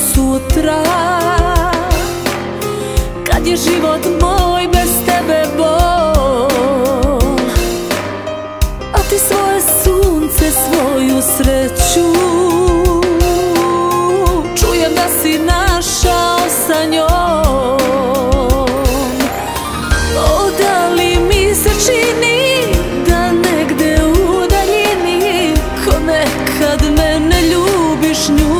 sutra. Kad je život moj bez tebe bol A ti svoje sunce, svoju sreću Čujem da si našao sa njom. O, da li mi se čini da negde ljubiš nju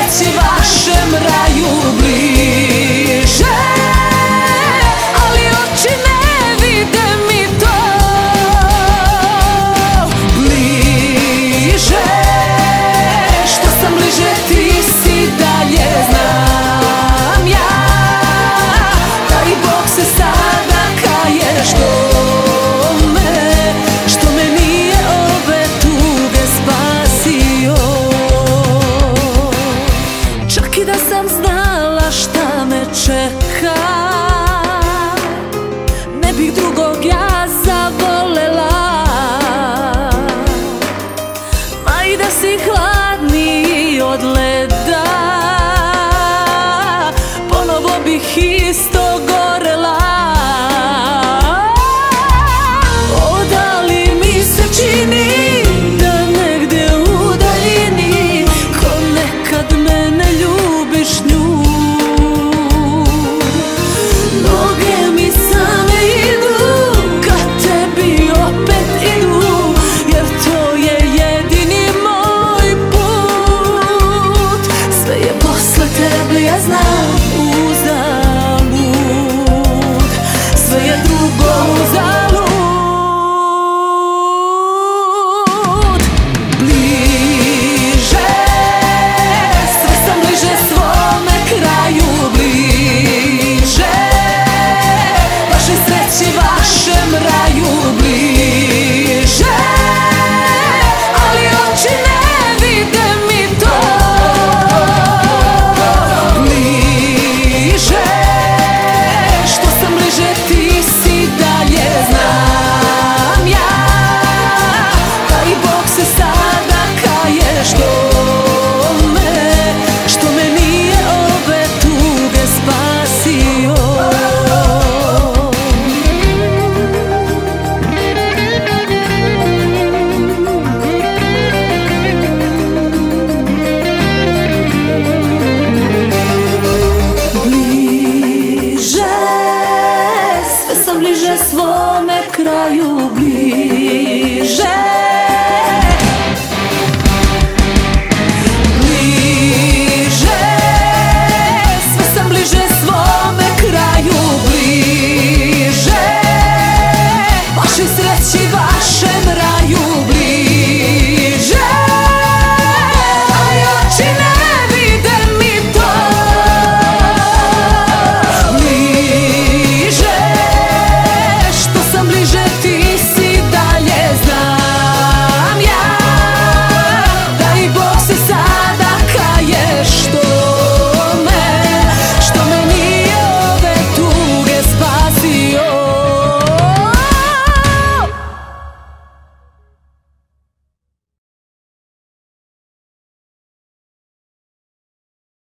čeka. Ne bih drugog ja zavolela. Ma i da si hladna я знаю iubit